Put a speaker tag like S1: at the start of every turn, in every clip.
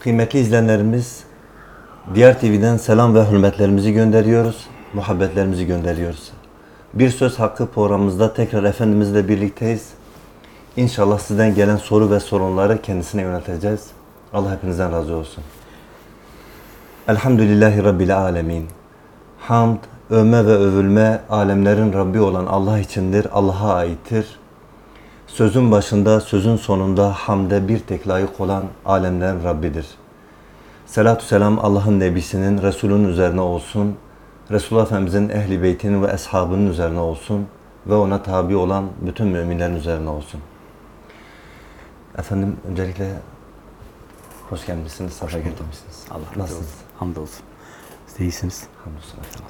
S1: Kıymetli izleyenlerimiz, Diğer TV'den selam ve hürmetlerimizi gönderiyoruz, muhabbetlerimizi gönderiyoruz. Bir Söz Hakkı programımızda tekrar Efendimizle birlikteyiz. İnşallah sizden gelen soru ve sorunları kendisine yönelteceğiz. Allah hepinizden razı olsun. Elhamdülillahi Rabbil Alemin. Hamd, övme ve övülme alemlerin Rabbi olan Allah içindir, Allah'a aittir. Sözün başında, sözün sonunda hamde bir tek layık olan alemlerin Rabbidir. Selatü selam Allah'ın Nebisinin, Resulünün üzerine olsun. Resulullah Efendimizin ehli beytinin ve eshabının üzerine olsun. Ve ona tabi olan bütün müminlerin üzerine olsun. Efendim öncelikle hoş gelmişsiniz, safa getirmişsiniz.
S2: Allah razı olsun. Hamdolsun. Siz de iyisiniz.
S1: Hamdolsun efendim.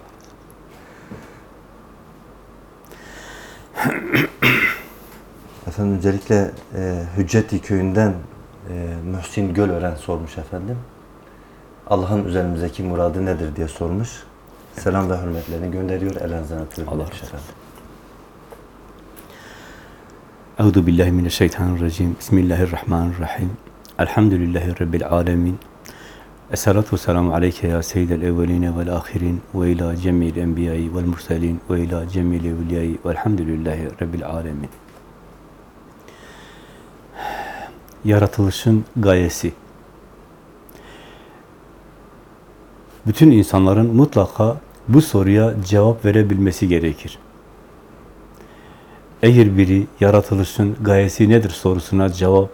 S1: Efendim öncelikle e, Hücceti köyünden e, Mühsin Gölören sormuş efendim. Allah'ın üzerimizdeki muradı nedir diye sormuş. Selam ve hürmetlerini gönderiyor. Elinizden öpüyorum.
S2: Allah
S1: efendim.
S2: Euzu billahi mineşşeytanirracim. Bismillahirrahmanirrahim. Elhamdülillahi rabbil alamin. Esselatu vesselamu aleyke ya seyyidel evveline vel ahirin ve ila cemil enbiyayı vel murselin ve ila cemil evliyayı velhamdülillahi rabbil alemin. Yaratılışın gayesi. Bütün insanların mutlaka bu soruya cevap verebilmesi gerekir. Eğer biri yaratılışın gayesi nedir sorusuna cevap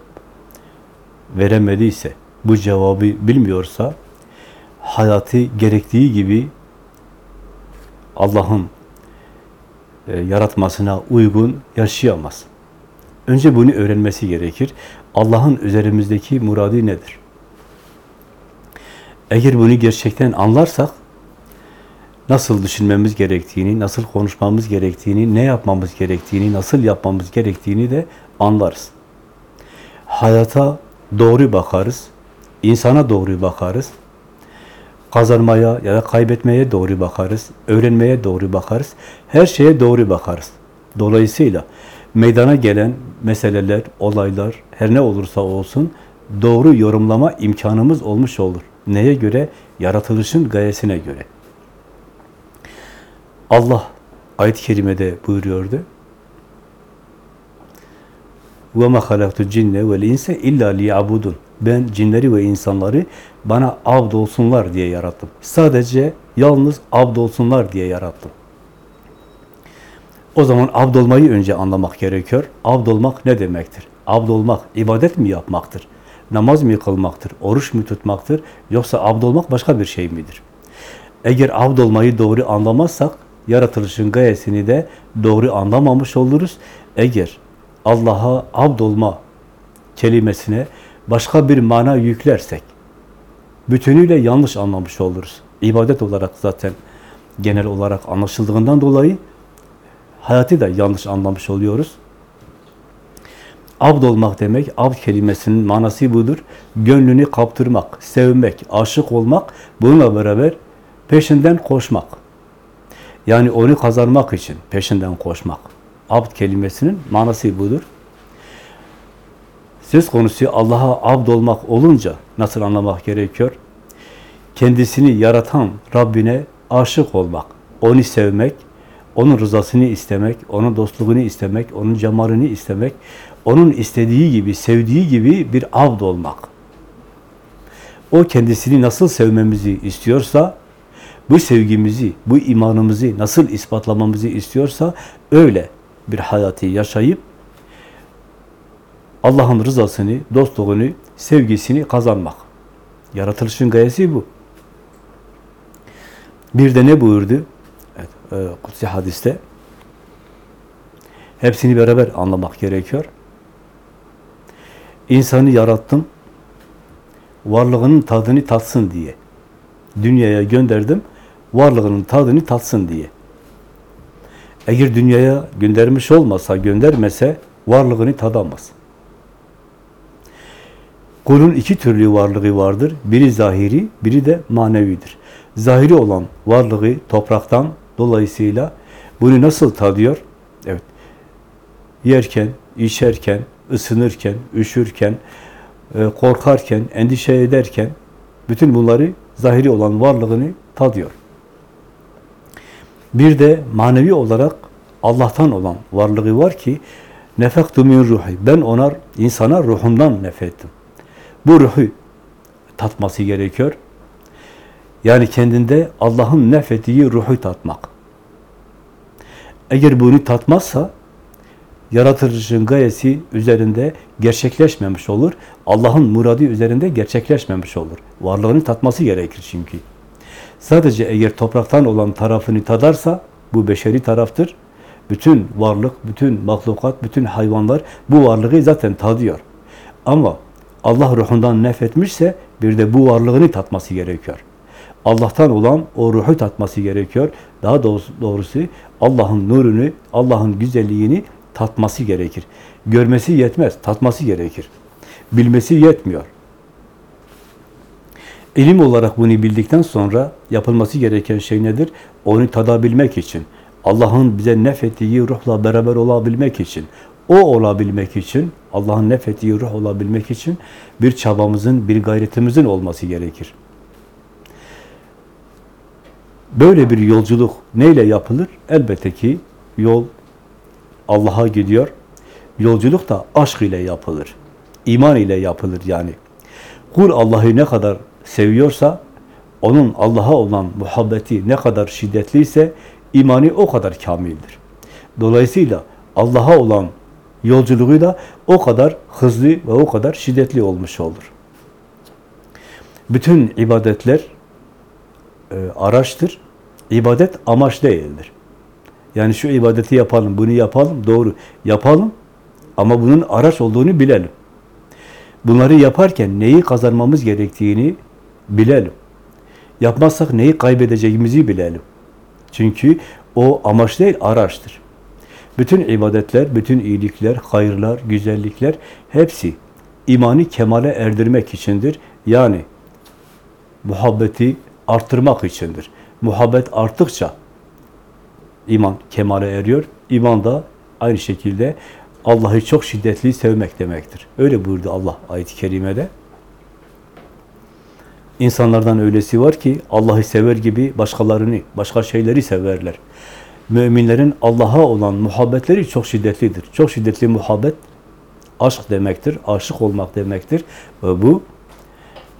S2: veremediyse, bu cevabı bilmiyorsa, hayatı gerektiği gibi Allah'ın e, yaratmasına uygun yaşayamaz. Önce bunu öğrenmesi gerekir. Allah'ın üzerimizdeki muradı nedir? Eğer bunu gerçekten anlarsak, nasıl düşünmemiz gerektiğini, nasıl konuşmamız gerektiğini, ne yapmamız gerektiğini, nasıl yapmamız gerektiğini de anlarız. Hayata doğru bakarız, insana doğru bakarız, kazanmaya ya da kaybetmeye doğru bakarız, öğrenmeye doğru bakarız, her şeye doğru bakarız. Dolayısıyla meydana gelen meseleler, olaylar, her ne olursa olsun doğru yorumlama imkanımız olmuş olur. Neye göre? Yaratılışın gayesine göre. Allah ayet-i kerimede buyuruyordu. وَمَا خَلَقْتُ الْجِنَّ وَالْاِنْسَ اِلَّا لِيَعْبُدُونَ Ben cinleri ve insanları bana abd olsunlar diye yarattım. Sadece yalnız abd olsunlar diye yarattım. O zaman abd olmayı önce anlamak gerekiyor. Abd olmak ne demektir? Abd olmak ibadet mi yapmaktır? Namaz mı kılmaktır? Oruç mu tutmaktır? Yoksa abd olmak başka bir şey midir? Eğer abd olmayı doğru anlamazsak, yaratılışın gayesini de doğru anlamamış oluruz. Eğer Allah'a abd olma kelimesine başka bir mana yüklersek, bütünüyle yanlış anlamış oluruz. İbadet olarak zaten genel olarak anlaşıldığından dolayı hayatı da yanlış anlamış oluyoruz. Abd olmak demek, abd kelimesinin manası budur. Gönlünü kaptırmak, sevmek, aşık olmak, bununla beraber peşinden koşmak. Yani onu kazanmak için peşinden koşmak. Abd kelimesinin manası budur. Söz konusu Allah'a abd olmak olunca nasıl anlamak gerekiyor? Kendisini yaratan Rabbine aşık olmak, onu sevmek, onun rızasını istemek, onun dostluğunu istemek, onun cemalini istemek, onun istediği gibi, sevdiği gibi bir abd olmak. O kendisini nasıl sevmemizi istiyorsa, bu sevgimizi, bu imanımızı nasıl ispatlamamızı istiyorsa, öyle bir hayatı yaşayıp, Allah'ın rızasını, dostluğunu, sevgisini kazanmak. Yaratılışın gayesi bu. Bir de ne buyurdu? E, Kutsi hadiste. Hepsini beraber anlamak gerekiyor. İnsanı yarattım, varlığının tadını tatsın diye. Dünyaya gönderdim, varlığının tadını tatsın diye. Eğer dünyaya göndermiş olmasa, göndermese varlığını tadamaz. Kulun iki türlü varlığı vardır. Biri zahiri, biri de manevidir. Zahiri olan varlığı topraktan dolayısıyla bunu nasıl tadıyor? Evet. Yerken, içerken, ısınırken, üşürken, e, korkarken, endişe ederken bütün bunları zahiri olan varlığını tadıyor. Bir de manevi olarak Allah'tan olan varlığı var ki nefektu min ruhi. Ben ona insana ruhundan nefettim. Bu ruhu tatması gerekiyor. Yani kendinde Allah'ın nefettiği ruhu tatmak. Eğer bunu tatmazsa yaratılışın gayesi üzerinde gerçekleşmemiş olur. Allah'ın muradı üzerinde gerçekleşmemiş olur. Varlığını tatması gerekir çünkü. Sadece eğer topraktan olan tarafını tadarsa bu beşeri taraftır. Bütün varlık, bütün mahlukat, bütün hayvanlar bu varlığı zaten tadıyor. Ama Allah ruhundan nefretmişse bir de bu varlığını tatması gerekiyor. Allah'tan olan o ruhu tatması gerekiyor. Daha doğrusu, doğrusu Allah'ın nurunu, Allah'ın güzelliğini tatması gerekir. Görmesi yetmez, tatması gerekir. Bilmesi yetmiyor. İlim olarak bunu bildikten sonra yapılması gereken şey nedir? Onu tadabilmek için, Allah'ın bize nefettiği ruhla beraber olabilmek için, o olabilmek için, Allah'ın nefettiği ruh olabilmek için bir çabamızın, bir gayretimizin olması gerekir. Böyle bir yolculuk neyle yapılır? Elbette ki yol Allah'a gidiyor. Yolculuk da aşk ile yapılır. İman ile yapılır yani. Kul Allah'ı ne kadar seviyorsa, onun Allah'a olan muhabbeti ne kadar şiddetliyse, imani o kadar kamildir. Dolayısıyla Allah'a olan yolculuğu da o kadar hızlı ve o kadar şiddetli olmuş olur. Bütün ibadetler e, araçtır. İbadet amaç değildir. Yani şu ibadeti yapalım, bunu yapalım, doğru yapalım ama bunun araç olduğunu bilelim. Bunları yaparken neyi kazanmamız gerektiğini bilelim. Yapmazsak neyi kaybedeceğimizi bilelim. Çünkü o amaç değil, araçtır. Bütün ibadetler, bütün iyilikler, hayırlar, güzellikler hepsi imanı kemale erdirmek içindir. Yani muhabbeti arttırmak içindir. Muhabbet arttıkça iman kemale eriyor. İman da aynı şekilde Allah'ı çok şiddetli sevmek demektir. Öyle buyurdu Allah ayet-i kerimede. İnsanlardan öylesi var ki Allah'ı sever gibi başkalarını, başka şeyleri severler. Müminlerin Allah'a olan muhabbetleri çok şiddetlidir. Çok şiddetli muhabbet aşk demektir, aşık olmak demektir. Ve bu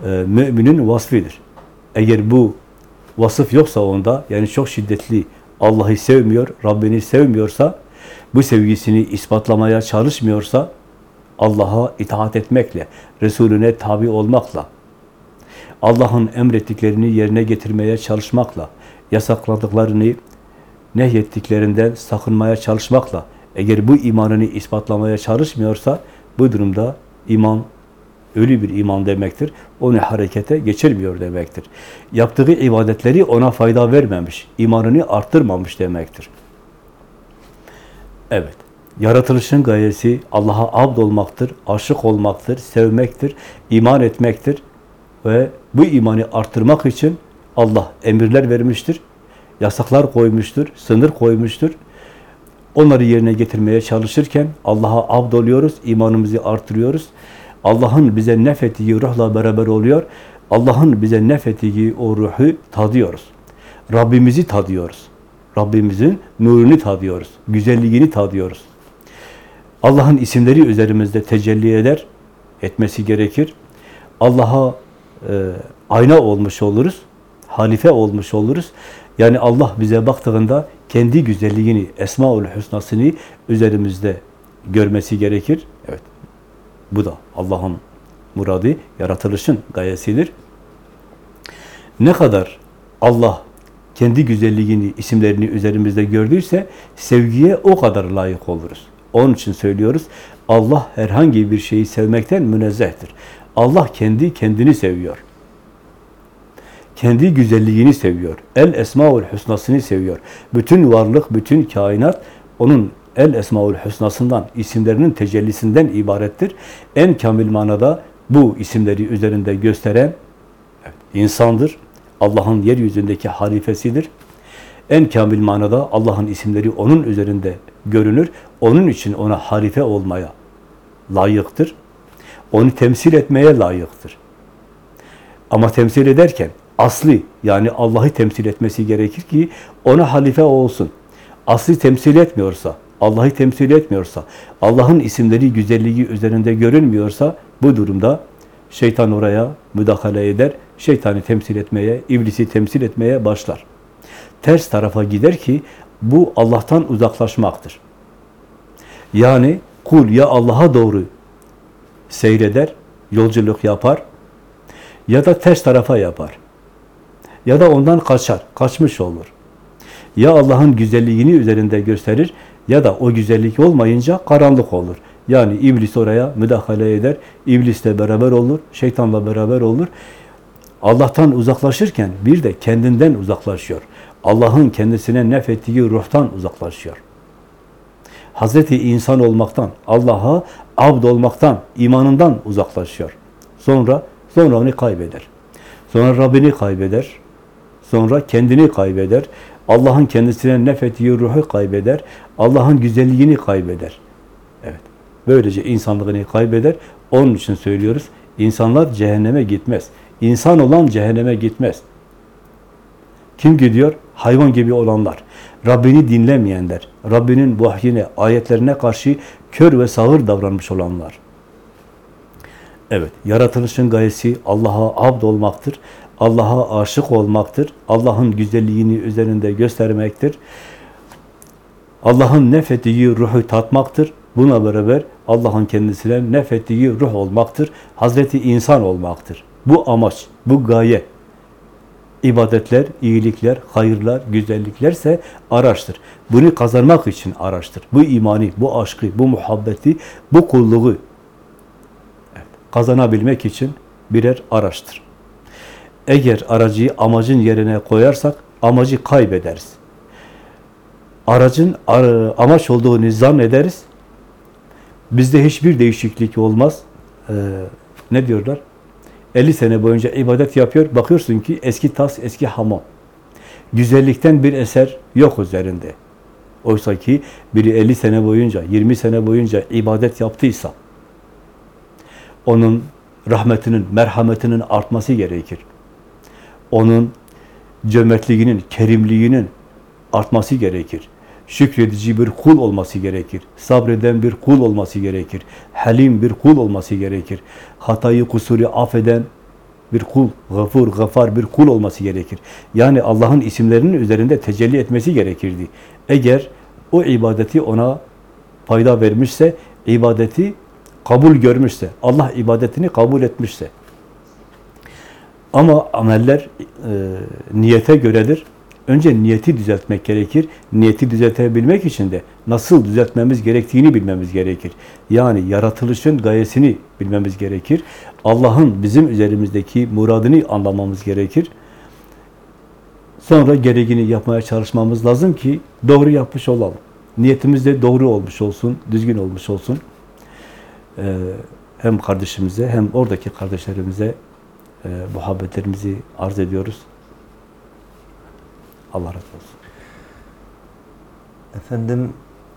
S2: e, müminin vasfidir. Eğer bu vasıf yoksa onda, yani çok şiddetli Allah'ı sevmiyor, Rabbini sevmiyorsa, bu sevgisini ispatlamaya çalışmıyorsa, Allah'a itaat etmekle, Resulüne tabi olmakla, Allah'ın emrettiklerini yerine getirmeye çalışmakla, yasakladıklarını, nehyettiklerinden sakınmaya çalışmakla, eğer bu imanını ispatlamaya çalışmıyorsa, bu durumda iman ölü bir iman demektir. Onu harekete geçirmiyor demektir. Yaptığı ibadetleri ona fayda vermemiş, imanını arttırmamış demektir. Evet, yaratılışın gayesi Allah'a abd olmaktır, aşık olmaktır, sevmektir, iman etmektir ve bu imanı arttırmak için Allah emirler vermiştir, yasaklar koymuştur, sınır koymuştur. Onları yerine getirmeye çalışırken Allah'a abd oluyoruz, imanımızı artırıyoruz. Allah'ın bize nefettiği ruhla beraber oluyor. Allah'ın bize nefettiği o ruhu tadıyoruz. Rabbimizi tadıyoruz. Rabbimizin nurunu tadıyoruz. Güzelliğini tadıyoruz. Allah'ın isimleri üzerimizde tecelli eder. Etmesi gerekir. Allah'a e, ayna olmuş oluruz. Halife olmuş oluruz. Yani Allah bize baktığında kendi güzelliğini, Esmaül Hüsna'sını üzerimizde görmesi gerekir. Evet. Bu da Allah'ın muradı, yaratılışın gayesidir. Ne kadar Allah kendi güzelliğini, isimlerini üzerimizde gördüyse sevgiye o kadar layık oluruz. Onun için söylüyoruz, Allah herhangi bir şeyi sevmekten münezzehtir. Allah kendi kendini seviyor. Kendi güzelliğini seviyor. El Esmaül Hüsna'sını seviyor. Bütün varlık, bütün kainat onun El Esmaül Hüsna'sından, isimlerinin tecellisinden ibarettir. En kamil manada bu isimleri üzerinde gösteren insandır. Allah'ın yeryüzündeki halifesidir. En kamil manada Allah'ın isimleri onun üzerinde görünür. Onun için ona halife olmaya layıktır. Onu temsil etmeye layıktır. Ama temsil ederken asli yani Allah'ı temsil etmesi gerekir ki ona halife olsun. Asli temsil etmiyorsa, Allah'ı temsil etmiyorsa, Allah'ın isimleri, güzelliği üzerinde görünmüyorsa bu durumda şeytan oraya müdahale eder, şeytanı temsil etmeye, iblisi temsil etmeye başlar. Ters tarafa gider ki bu Allah'tan uzaklaşmaktır. Yani kul ya Allah'a doğru seyreder, yolculuk yapar ya da ters tarafa yapar. Ya da ondan kaçar, kaçmış olur. Ya Allah'ın güzelliğini üzerinde gösterir ya da o güzellik olmayınca karanlık olur. Yani iblis oraya müdahale eder, iblisle beraber olur, şeytanla beraber olur. Allah'tan uzaklaşırken bir de kendinden uzaklaşıyor. Allah'ın kendisine nefettiği ruhtan uzaklaşıyor. Hazreti insan olmaktan, Allah'a abd olmaktan, imanından uzaklaşıyor. Sonra, sonra onu kaybeder. Sonra Rabbini kaybeder. Sonra kendini kaybeder. Allah'ın kendisine nefettiği ruhu kaybeder. Allah'ın güzelliğini kaybeder. Evet. Böylece insanlığını kaybeder. Onun için söylüyoruz. İnsanlar cehenneme gitmez. İnsan olan cehenneme gitmez. Kim gidiyor? Hayvan gibi olanlar. Rabbini dinlemeyenler. Rabbinin vahyine, ayetlerine karşı kör ve sağır davranmış olanlar. Evet, yaratılışın gayesi Allah'a abd olmaktır. Allah'a aşık olmaktır. Allah'ın güzelliğini üzerinde göstermektir. Allah'ın nefettiği ruhu tatmaktır. Buna beraber Allah'ın kendisine nefettiği ruh olmaktır. Hazreti insan olmaktır. Bu amaç, bu gaye. İbadetler, iyilikler, hayırlar, güzelliklerse araçtır. Bunu kazanmak için araçtır. Bu imani, bu aşkı, bu muhabbeti, bu kulluğu kazanabilmek için birer araçtır. Eğer aracıyı amacın yerine koyarsak amacı kaybederiz. Aracın amaç olduğunu zannederiz. Bizde hiçbir değişiklik olmaz. Ee, ne diyorlar? 50 sene boyunca ibadet yapıyor. Bakıyorsun ki eski tas, eski hamam. Güzellikten bir eser yok üzerinde. Oysa ki biri 50 sene boyunca, 20 sene boyunca ibadet yaptıysa onun rahmetinin, merhametinin artması gerekir. Onun cömertliğinin, kerimliğinin artması gerekir. Şükredici bir kul olması gerekir. Sabreden bir kul olması gerekir. Halim bir kul olması gerekir. Hatayı, kusuru affeden bir kul, gafur, gafar bir kul olması gerekir. Yani Allah'ın isimlerinin üzerinde tecelli etmesi gerekirdi. Eğer o ibadeti ona fayda vermişse, ibadeti kabul görmüşse, Allah ibadetini kabul etmişse. Ama ameller e, niyete göredir. Önce niyeti düzeltmek gerekir. Niyeti düzeltebilmek için de nasıl düzeltmemiz gerektiğini bilmemiz gerekir. Yani yaratılışın gayesini bilmemiz gerekir. Allah'ın bizim üzerimizdeki muradını anlamamız gerekir. Sonra gereğini yapmaya çalışmamız lazım ki doğru yapmış olalım. Niyetimiz de doğru olmuş olsun, düzgün olmuş olsun. Ee, hem kardeşimize hem oradaki kardeşlerimize e, muhabbetlerimizi arz ediyoruz. Allah razı olsun.
S1: Efendim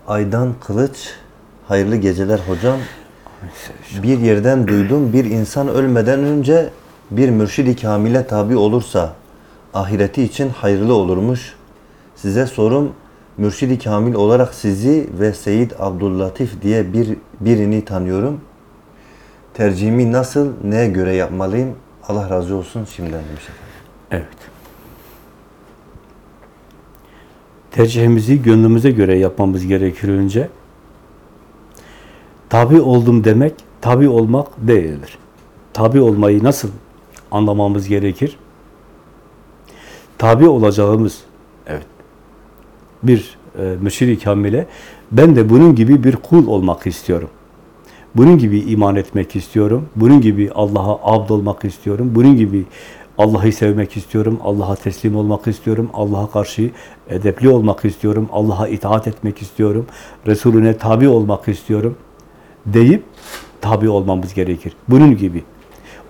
S1: Aydan Kılıç, hayırlı geceler hocam. Bir yerden duydum, bir insan ölmeden önce bir mürşidi kamile tabi olursa ahireti için hayırlı olurmuş. Size sorum, mürşidi kamil olarak sizi ve Seyyid Abdüllatif diye bir birini tanıyorum. Tercihimi nasıl, neye göre yapmalıyım? Allah razı olsun şimdiden demiş efendim.
S2: Evet. Tercihimizi gönlümüze göre yapmamız gerekir önce. Tabi oldum demek, tabi olmak değildir. Tabi olmayı nasıl anlamamız gerekir? Tabi olacağımız, evet, bir e, müşri kamile, ben de bunun gibi bir kul olmak istiyorum. Bunun gibi iman etmek istiyorum. Bunun gibi Allah'a abd olmak istiyorum. Bunun gibi Allah'ı sevmek istiyorum. Allah'a teslim olmak istiyorum. Allah'a karşı edepli olmak istiyorum. Allah'a itaat etmek istiyorum. Resulüne tabi olmak istiyorum. Deyip tabi olmamız gerekir. Bunun gibi.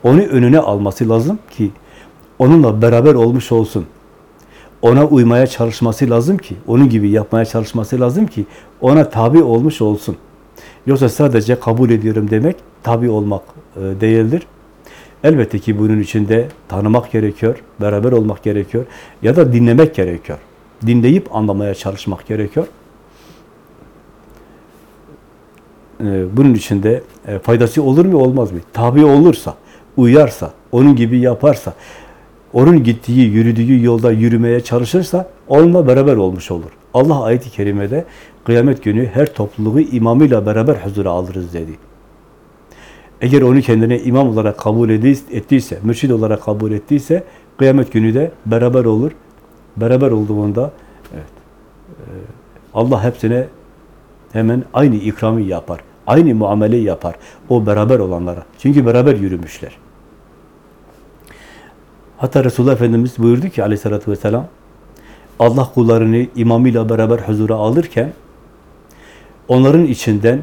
S2: Onu önüne alması lazım ki onunla beraber olmuş olsun. Ona uymaya çalışması lazım ki, onun gibi yapmaya çalışması lazım ki ona tabi olmuş olsun. Yoksa sadece kabul ediyorum demek tabi olmak e, değildir. Elbette ki bunun içinde tanımak gerekiyor, beraber olmak gerekiyor ya da dinlemek gerekiyor. Dinleyip anlamaya çalışmak gerekiyor. Ee, bunun içinde e, faydası olur mu olmaz mı? Tabi olursa, uyarsa, onun gibi yaparsa, onun gittiği, yürüdüğü yolda yürümeye çalışırsa onunla beraber olmuş olur. Allah ayet-i kerimede kıyamet günü her topluluğu imamıyla beraber huzura alırız dedi. Eğer onu kendine imam olarak kabul ettiyse, mürşid olarak kabul ettiyse kıyamet günü de beraber olur. Beraber olduğunda evet, e, Allah hepsine hemen aynı ikramı yapar. Aynı muameleyi yapar. O beraber olanlara. Çünkü beraber yürümüşler. Hatta Resulullah Efendimiz buyurdu ki aleyhissalatü vesselam Allah kullarını imamıyla beraber huzura alırken onların içinden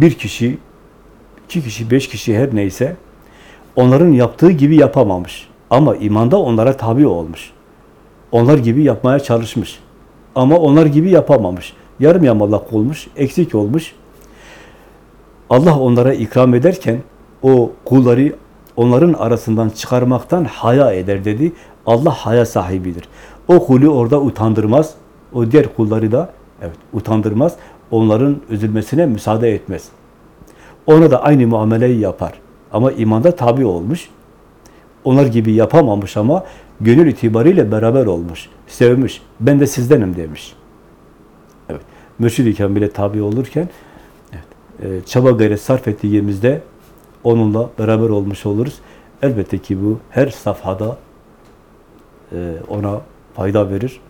S2: bir kişi, iki kişi, beş kişi her neyse onların yaptığı gibi yapamamış. Ama imanda onlara tabi olmuş. Onlar gibi yapmaya çalışmış. Ama onlar gibi yapamamış. Yarım yamalak olmuş, eksik olmuş. Allah onlara ikram ederken o kulları onların arasından çıkarmaktan haya eder dedi. Allah haya sahibidir. O kulü orada utandırmaz. O diğer kulları da evet utandırmaz. Onların üzülmesine müsaade etmez. Ona da aynı muameleyi yapar. Ama imanda tabi olmuş. Onlar gibi yapamamış ama gönül itibariyle beraber olmuş. Sevmiş. Ben de sizdenim demiş. Evet. Mürşid-i Kamil'e tabi olurken evet, e, çaba gayret sarf ettiğimizde onunla beraber olmuş oluruz. Elbette ki bu her safhada e, ona fayda verir.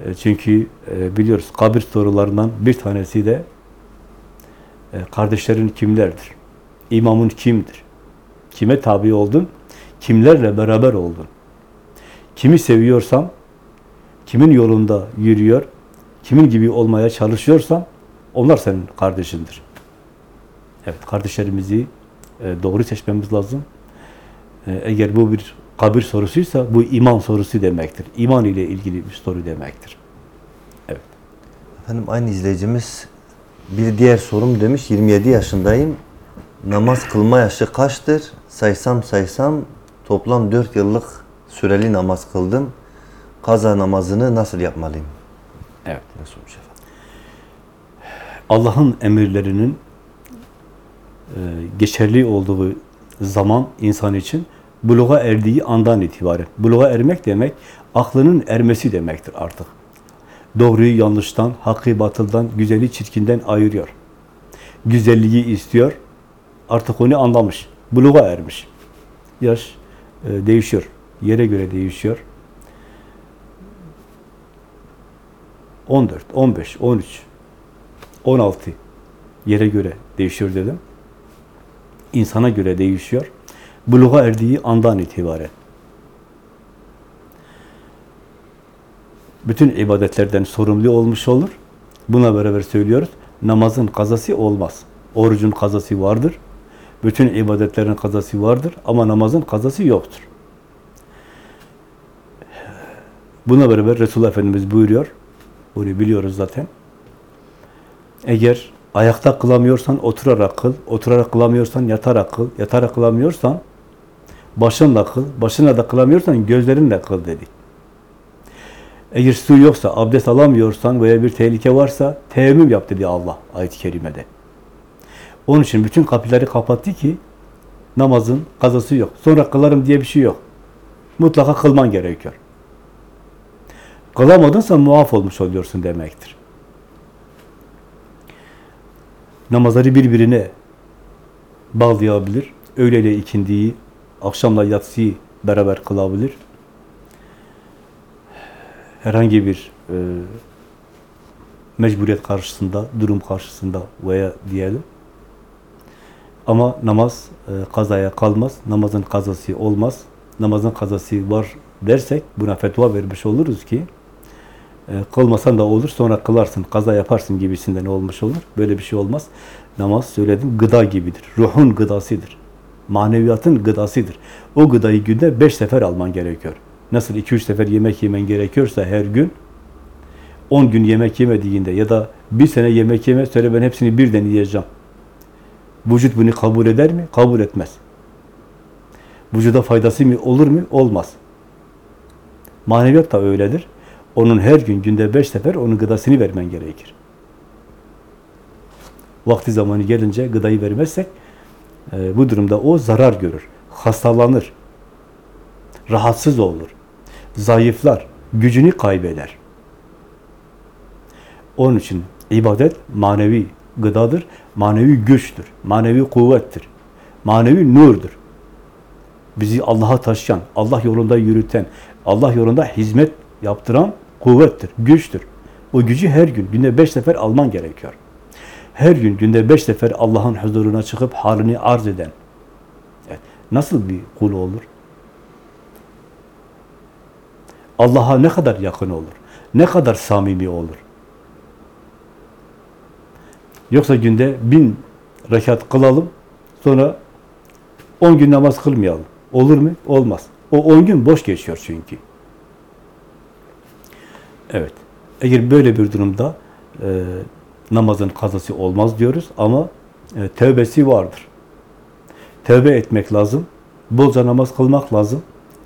S2: E, çünkü e, biliyoruz kabir sorularından bir tanesi de e, kardeşlerin kimlerdir? İmamın kimdir? Kime tabi oldun? Kimlerle beraber oldun? Kimi seviyorsam, kimin yolunda yürüyor, kimin gibi olmaya çalışıyorsan onlar senin kardeşindir. Evet, kardeşlerimizi doğru seçmemiz lazım. Eğer bu bir kabir sorusuysa bu iman sorusu demektir. İman ile ilgili bir soru demektir. Evet.
S1: Efendim aynı izleyicimiz bir diğer sorum demiş 27 yaşındayım. Namaz kılma yaşı kaçtır? Saysam saysam toplam 4 yıllık süreli namaz kıldım. Kaza namazını nasıl yapmalıyım?
S2: Evet.
S1: Ne sormuş efendim?
S2: Allah'ın emirlerinin e, geçerli olduğu zaman insan için buluğa erdiği andan itibaren. Buluğa ermek demek, aklının ermesi demektir artık. Doğruyu yanlıştan, hakkı batıldan, güzeli çirkinden ayırıyor. Güzelliği istiyor, artık onu anlamış. Buluğa ermiş. Yaş e, değişiyor, yere göre değişiyor. 14, 15, 13, 16 yere göre değişiyor dedim. İnsana göre değişiyor. Buluğa erdiği andan itibaren. Bütün ibadetlerden sorumlu olmuş olur. Buna beraber söylüyoruz. Namazın kazası olmaz. Orucun kazası vardır. Bütün ibadetlerin kazası vardır ama namazın kazası yoktur. Buna beraber Resulullah Efendimiz buyuruyor. Bunu biliyoruz zaten. Eğer ayakta kılamıyorsan oturarak kıl, oturarak kılamıyorsan yatarak kıl, yatarak kılamıyorsan başınla kıl, başınla da kılamıyorsan gözlerinle kıl dedi. Eğer su yoksa, abdest alamıyorsan veya bir tehlike varsa teyemmüm yap dedi Allah ayet-i kerimede. Onun için bütün kapıları kapattı ki namazın kazası yok. Sonra kılarım diye bir şey yok. Mutlaka kılman gerekiyor. Kılamadınsa muaf olmuş oluyorsun demektir. Namazları birbirine bağlayabilir. Öğleyle ikindiyi, akşamla yatsıyı beraber kılabilir. Herhangi bir e, mecburiyet karşısında, durum karşısında veya diyelim. Ama namaz e, kazaya kalmaz. Namazın kazası olmaz. Namazın kazası var dersek buna fetva vermiş oluruz ki e, kılmasan da olur, sonra kılarsın, kaza yaparsın gibisinden olmuş olur. Böyle bir şey olmaz. Namaz söyledim gıda gibidir. Ruhun gıdasıdır. Maneviyatın gıdasıdır. O gıdayı günde beş sefer alman gerekiyor. Nasıl iki üç sefer yemek yemen gerekiyorsa her gün, on gün yemek yemediğinde ya da bir sene yemek yeme, söyle ben hepsini birden yiyeceğim Vücut bunu kabul eder mi? Kabul etmez. Vücuda faydası mı olur mu? Olmaz. Maneviyat da öyledir. Onun her gün günde beş sefer onun gıdasını vermen gerekir. Vakti zamanı gelince gıdayı vermezsek e, bu durumda o zarar görür, hastalanır, rahatsız olur, zayıflar, gücünü kaybeder. Onun için ibadet manevi gıdadır, manevi güçtür, manevi kuvvettir, manevi nurdur. Bizi Allah'a taşıyan, Allah yolunda yürüten, Allah yolunda hizmet yaptıran kuvvettir, güçtür. O gücü her gün, günde beş sefer alman gerekiyor. Her gün, günde beş sefer Allah'ın huzuruna çıkıp halini arz eden. Evet, nasıl bir kul olur? Allah'a ne kadar yakın olur? Ne kadar samimi olur? Yoksa günde bin rekat kılalım, sonra on gün namaz kılmayalım. Olur mu? Olmaz. O on gün boş geçiyor çünkü. Evet. Eğer böyle bir durumda e, namazın kazası olmaz diyoruz ama e, tövbesi vardır. Tövbe etmek lazım. Bolca namaz kılmak lazım.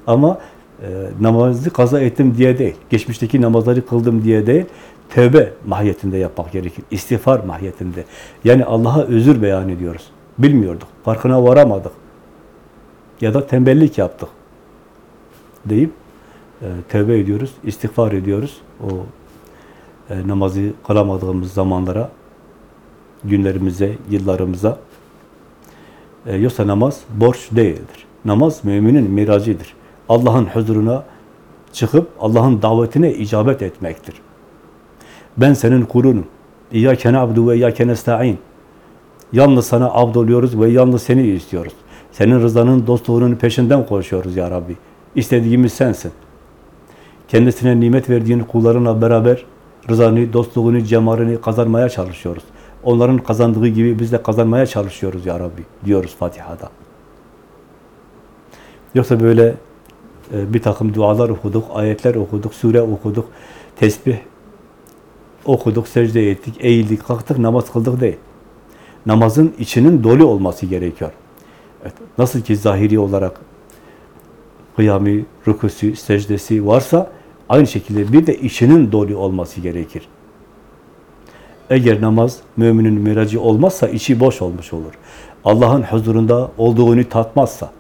S2: Ama e, namazı kaza ettim diye değil. Geçmişteki namazları kıldım diye değil. Tövbe mahiyetinde yapmak gerekir. İstiğfar mahiyetinde. Yani Allah'a özür beyan ediyoruz. Bilmiyorduk. Farkına varamadık. Ya da tembellik yaptık. Deyip e, tövbe ediyoruz, istiğfar ediyoruz. O e, namazı kılamadığımız zamanlara, günlerimize, yıllarımıza. E, yoksa namaz borç değildir. Namaz müminin miracıdır. Allah'ın huzuruna çıkıp Allah'ın davetine icabet etmektir. Ben senin kulunum. İyyâke na'budu ve iyyâke nesta'in. Yalnız sana abd oluyoruz ve yalnız seni istiyoruz. Senin rızanın, dostluğunun peşinden koşuyoruz ya Rabbi. İstediğimiz sensin. Kendisine nimet verdiğin kullarınla beraber rızanı, dostluğunu, cemalini kazanmaya çalışıyoruz. Onların kazandığı gibi biz de kazanmaya çalışıyoruz ya Rabbi diyoruz Fatiha'da. Yoksa böyle e, bir takım dualar okuduk, ayetler okuduk, sure okuduk, tesbih okuduk, secde ettik, eğildik, kalktık, namaz kıldık değil. Namazın içinin dolu olması gerekiyor. Evet, nasıl ki zahiri olarak kıyami, rükusu, secdesi varsa aynı şekilde bir de içinin dolu olması gerekir. Eğer namaz müminin miracı olmazsa içi boş olmuş olur. Allah'ın huzurunda olduğunu tatmazsa,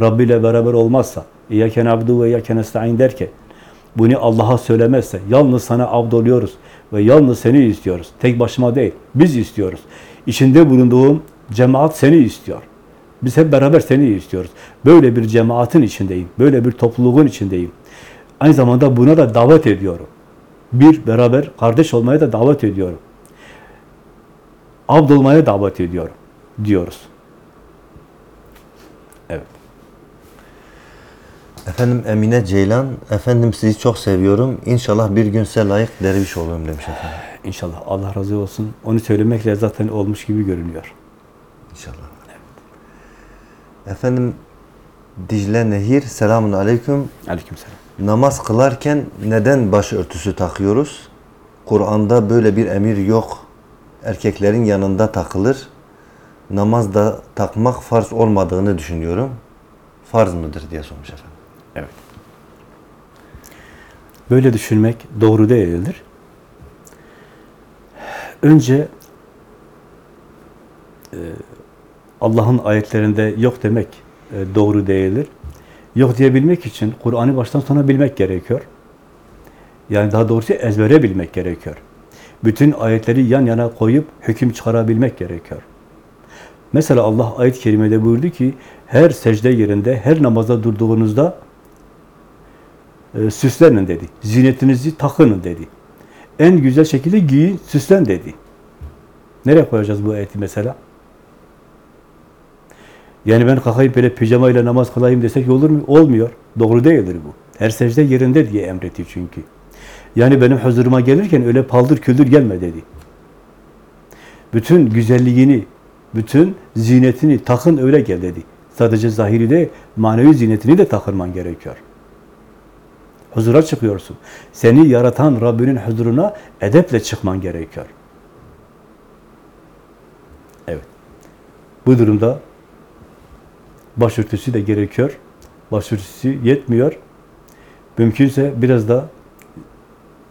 S2: Rabbi ile beraber olmazsa, İyyâke na'budu ve iyyâke nesta'in derken, bunu Allah'a söylemezse, yalnız sana abd oluyoruz ve yalnız seni istiyoruz. Tek başıma değil, biz istiyoruz. İçinde bulunduğum cemaat seni istiyor. Biz hep beraber seni istiyoruz. Böyle bir cemaatin içindeyim, böyle bir topluluğun içindeyim. Aynı zamanda buna da davet ediyorum. Bir, beraber kardeş olmaya da davet ediyorum. Abd olmaya davet ediyorum, diyoruz. Evet.
S1: Efendim Emine Ceylan, efendim sizi çok seviyorum. İnşallah bir gün size layık derviş olurum demiş efendim.
S2: İnşallah Allah razı olsun. Onu söylemekle zaten olmuş gibi görünüyor.
S1: İnşallah. Efendim Dicle Nehir, selamun aleyküm.
S2: Aleykümselam.
S1: Namaz kılarken neden başörtüsü takıyoruz? Kur'an'da böyle bir emir yok. Erkeklerin yanında takılır. Namazda takmak farz olmadığını düşünüyorum. Farz mıdır diye sormuş efendim.
S2: Evet. Böyle düşünmek doğru değildir. Önce e, Allah'ın ayetlerinde yok demek e, doğru değildir. Yok diyebilmek için Kur'an'ı baştan sona bilmek gerekiyor. Yani daha doğrusu ezbere bilmek gerekiyor. Bütün ayetleri yan yana koyup hüküm çıkarabilmek gerekiyor. Mesela Allah ayet-i kerimede buyurdu ki her secde yerinde, her namazda durduğunuzda e, süslenin dedi. Zinetinizi takının dedi. En güzel şekilde giyin, süslen dedi. Nereye koyacağız bu ayeti mesela? Yani ben kalkayım böyle pijamayla namaz kılayım desek olur mu? Olmuyor. Doğru değildir bu. Her secde yerinde diye emretti çünkü. Yani benim huzuruma gelirken öyle paldır küldür gelme dedi. Bütün güzelliğini, bütün zinetini takın öyle gel dedi. Sadece zahiri de manevi zinetini de takırman gerekiyor. Huzura çıkıyorsun. Seni yaratan Rabbinin huzuruna edeple çıkman gerekiyor. Evet. Bu durumda başörtüsü de gerekiyor. Başörtüsü yetmiyor. Mümkünse biraz da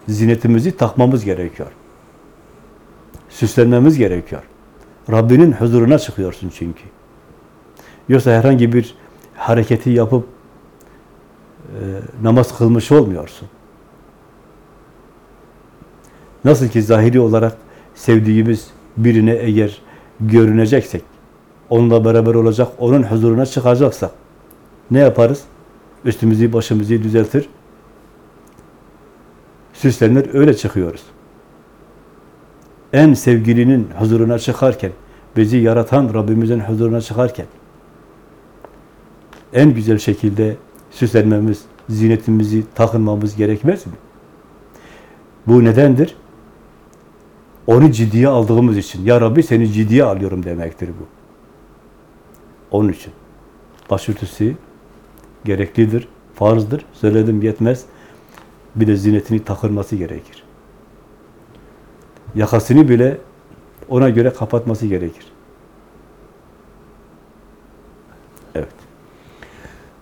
S2: zinetimizi takmamız gerekiyor. Süslenmemiz gerekiyor. Rabbinin huzuruna çıkıyorsun çünkü. Yoksa herhangi bir hareketi yapıp e, namaz kılmış olmuyorsun. Nasıl ki zahiri olarak sevdiğimiz birine eğer görüneceksek, onunla beraber olacak, onun huzuruna çıkacaksak ne yaparız? Üstümüzü, başımızı düzeltir, süslenir, öyle çıkıyoruz. En sevgilinin huzuruna çıkarken, bizi yaratan Rabbimizin huzuruna çıkarken, en güzel şekilde süslenmemiz, zinetimizi takınmamız gerekmez mi? Bu nedendir? Onu ciddiye aldığımız için. Ya Rabbi seni ciddiye alıyorum demektir bu. Onun için. Başörtüsü gereklidir, farzdır. Söyledim yetmez. Bir de zinetini takılması gerekir. Yakasını bile ona göre kapatması gerekir. Evet.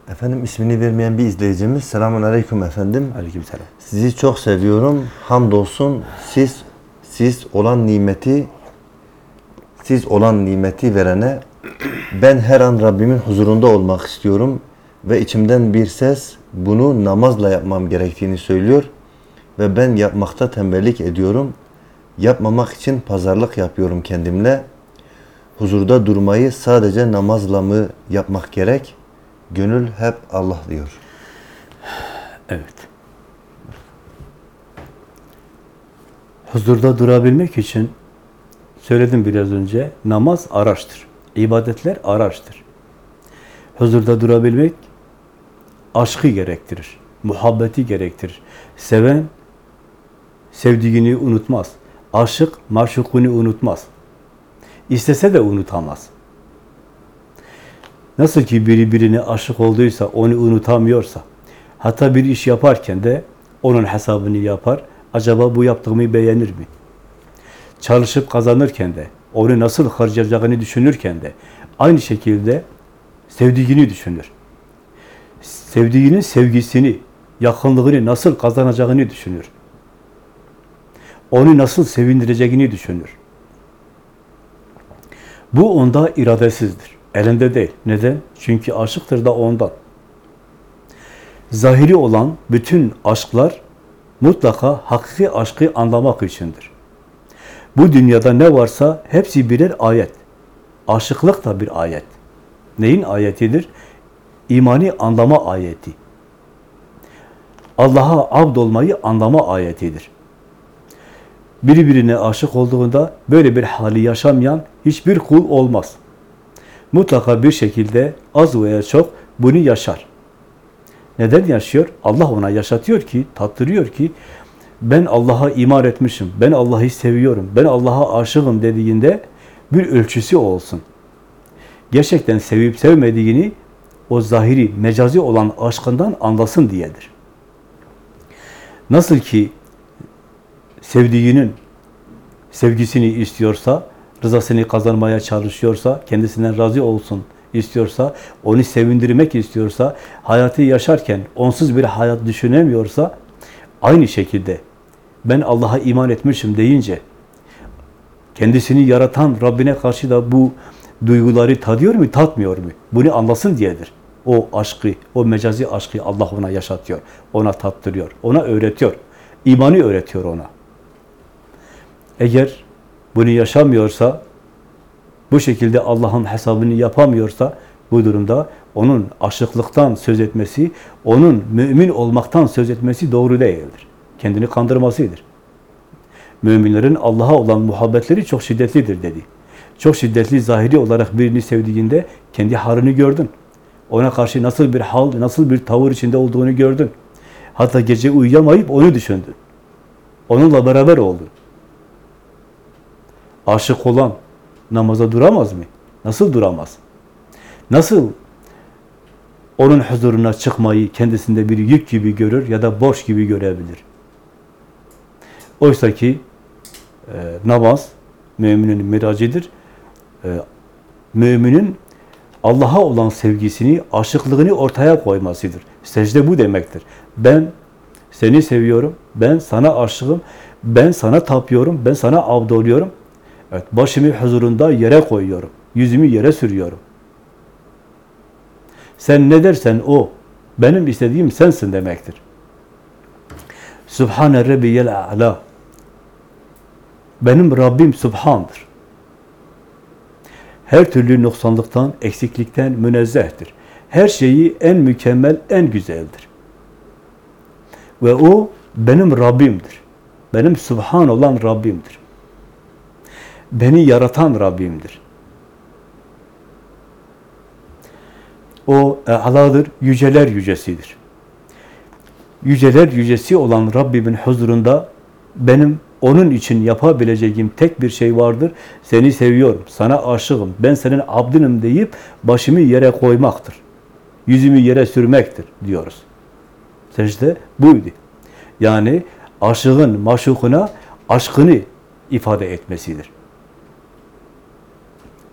S1: Efendim ismini vermeyen bir izleyicimiz. Selamun Aleyküm efendim.
S2: Aleykümselam.
S1: Sizi çok seviyorum. Hamdolsun siz siz olan nimeti siz olan nimeti verene ben her an Rabbimin huzurunda olmak istiyorum ve içimden bir ses bunu namazla yapmam gerektiğini söylüyor ve ben yapmakta tembellik ediyorum. Yapmamak için pazarlık yapıyorum kendimle. Huzurda durmayı sadece namazla mı yapmak gerek? Gönül hep Allah diyor.
S2: Evet. Huzurda durabilmek için söyledim biraz önce namaz araçtır. İbadetler araçtır. Huzurda durabilmek aşkı gerektirir. Muhabbeti gerektirir. Seven sevdiğini unutmaz. Aşık maşukunu unutmaz. İstese de unutamaz. Nasıl ki biri birine aşık olduysa, onu unutamıyorsa, hatta bir iş yaparken de onun hesabını yapar. Acaba bu yaptığımı beğenir mi? Çalışıp kazanırken de, onu nasıl harcayacağını düşünürken de, aynı şekilde sevdiğini düşünür. Sevdiğinin sevgisini, yakınlığını nasıl kazanacağını düşünür. Onu nasıl sevindireceğini düşünür. Bu onda iradesizdir. Elinde değil. Neden? Çünkü aşıktır da ondan. Zahiri olan bütün aşklar mutlaka hakiki aşkı anlamak içindir. Bu dünyada ne varsa hepsi birer ayet. Aşıklık da bir ayet. Neyin ayetidir? İmani anlama ayeti. Allah'a abd olmayı anlama ayetidir. Biri birine aşık olduğunda böyle bir hali yaşamayan hiçbir kul olmaz. Mutlaka bir şekilde az veya çok bunu yaşar. Neden yaşıyor? Allah ona yaşatıyor ki, tattırıyor ki ben Allah'a iman etmişim, ben Allah'ı seviyorum, ben Allah'a aşığım dediğinde bir ölçüsü olsun. Gerçekten sevip sevmediğini o zahiri, mecazi olan aşkından anlasın diyedir. Nasıl ki sevdiğinin sevgisini istiyorsa, rızasını kazanmaya çalışıyorsa, kendisinden razı olsun istiyorsa, onu sevindirmek istiyorsa, hayatı yaşarken onsuz bir hayat düşünemiyorsa, aynı şekilde ben Allah'a iman etmişim deyince, kendisini yaratan Rabbine karşı da bu duyguları tadıyor mu, tatmıyor mu? Bunu anlasın diyedir. O aşkı, o mecazi aşkı Allah ona yaşatıyor, ona tattırıyor, ona öğretiyor. İmanı öğretiyor ona. Eğer bunu yaşamıyorsa, bu şekilde Allah'ın hesabını yapamıyorsa, bu durumda onun aşıklıktan söz etmesi, onun mümin olmaktan söz etmesi doğru değildir. Kendini kandırmasıdır. Müminlerin Allah'a olan muhabbetleri çok şiddetlidir dedi. Çok şiddetli zahiri olarak birini sevdiğinde kendi halini gördün. Ona karşı nasıl bir hal, nasıl bir tavır içinde olduğunu gördün. Hatta gece uyuyamayıp onu düşündün. Onunla beraber oldun. Aşık olan namaza duramaz mı? Nasıl duramaz? Nasıl onun huzuruna çıkmayı kendisinde bir yük gibi görür ya da borç gibi görebilir? Oysa ki e, namaz müminin miracıdır. E, Müminin Allah'a olan sevgisini, aşıklığını ortaya koymasıdır. Secde bu demektir. Ben seni seviyorum, ben sana aşığım, ben sana tapıyorum, ben sana abdoluyorum. Evet, başımı huzurunda yere koyuyorum, yüzümü yere sürüyorum. Sen ne dersen o, benim istediğim sensin demektir. Sübhane Rabbiyel A'la. Benim Rabbim Subhan'dır. Her türlü noksanlıktan, eksiklikten münezzehtir. Her şeyi en mükemmel, en güzeldir. Ve o benim Rabbimdir. Benim Subhan olan Rabbimdir. Beni yaratan Rabbimdir. O E'ladır, yüceler yücesidir. Yüceler yücesi olan Rabbimin huzurunda benim onun için yapabileceğim tek bir şey vardır. Seni seviyorum, sana aşığım, ben senin abdinim deyip başımı yere koymaktır. Yüzümü yere sürmektir diyoruz. Secde buydu. Yani aşığın maşukuna aşkını ifade etmesidir.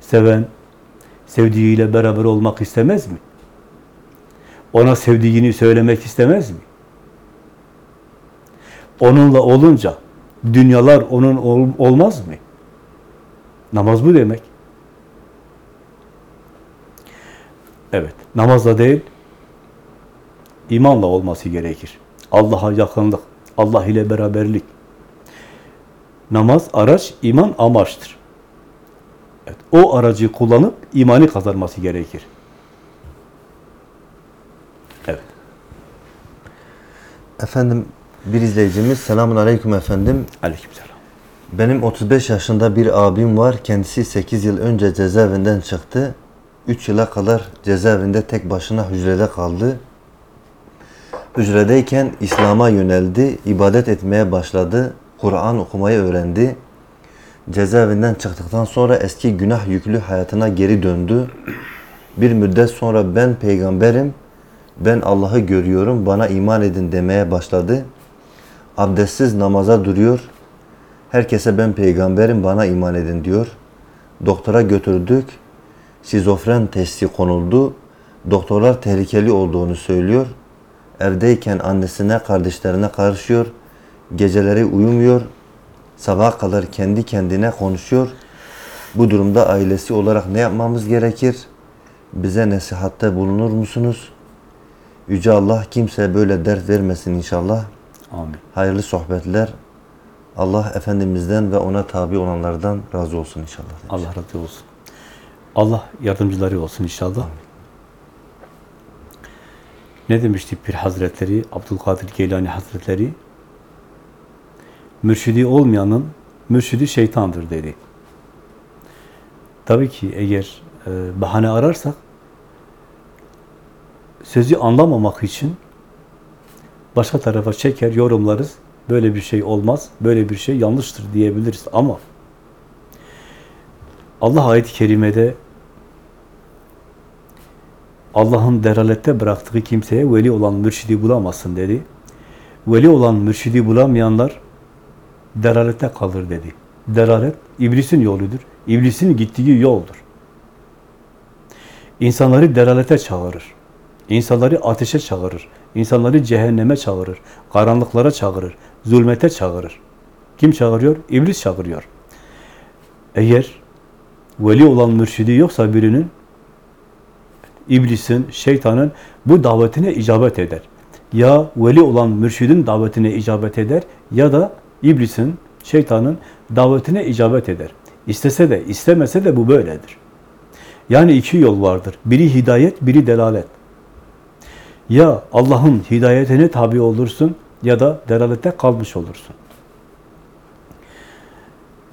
S2: Seven, sevdiğiyle beraber olmak istemez mi? Ona sevdiğini söylemek istemez mi? Onunla olunca dünyalar onun ol, olmaz mı? Namaz bu demek. Evet, namazla değil, imanla olması gerekir. Allah'a yakınlık, Allah ile beraberlik. Namaz araç, iman amaçtır. Evet, o aracı kullanıp imanı kazanması gerekir. Evet.
S1: Efendim bir izleyicimiz selamun aleyküm efendim.
S2: Aleykümselam.
S1: Benim 35 yaşında bir abim var. Kendisi 8 yıl önce cezaevinden çıktı. 3 yıla kadar cezaevinde tek başına hücrede kaldı. Hücredeyken İslam'a yöneldi, ibadet etmeye başladı, Kur'an okumayı öğrendi. Cezaevinden çıktıktan sonra eski günah yüklü hayatına geri döndü. Bir müddet sonra ben peygamberim, ben Allah'ı görüyorum, bana iman edin demeye başladı. Abdestsiz namaza duruyor. Herkese ben peygamberim, bana iman edin diyor. Doktora götürdük. Şizofren testi konuldu. Doktorlar tehlikeli olduğunu söylüyor. Evdeyken annesine, kardeşlerine karışıyor. Geceleri uyumuyor. Sabaha kadar kendi kendine konuşuyor. Bu durumda ailesi olarak ne yapmamız gerekir? Bize nasihatte bulunur musunuz? Yüce Allah kimseye böyle dert vermesin inşallah.
S2: Amin.
S1: Hayırlı sohbetler. Allah Efendimiz'den ve ona tabi olanlardan razı olsun inşallah.
S2: Allah razı olsun. Allah yardımcıları olsun inşallah. Ne demişti Pir Hazretleri, Abdülkadir Geylani Hazretleri? Mürşidi olmayanın mürşidi şeytandır dedi. Tabii ki eğer e, bahane ararsak sözü anlamamak için başka tarafa çeker, yorumlarız. Böyle bir şey olmaz, böyle bir şey yanlıştır diyebiliriz ama Allah ayet-i kerimede Allah'ın deralette bıraktığı kimseye veli olan mürşidi bulamazsın dedi. Veli olan mürşidi bulamayanlar deralette kalır dedi. Deralet iblisin yoludur. İblisin gittiği yoldur. İnsanları deralete çağırır. İnsanları ateşe çağırır. İnsanları cehenneme çağırır. Karanlıklara çağırır. Zulmete çağırır. Kim çağırıyor? İblis çağırıyor. Eğer veli olan mürşidi yoksa birinin iblisin, şeytanın bu davetine icabet eder. Ya veli olan mürşidin davetine icabet eder ya da iblisin, şeytanın davetine icabet eder. İstese de, istemese de bu böyledir. Yani iki yol vardır. Biri hidayet, biri delalet. Ya Allah'ın hidayetine tabi olursun ya da delalette kalmış olursun.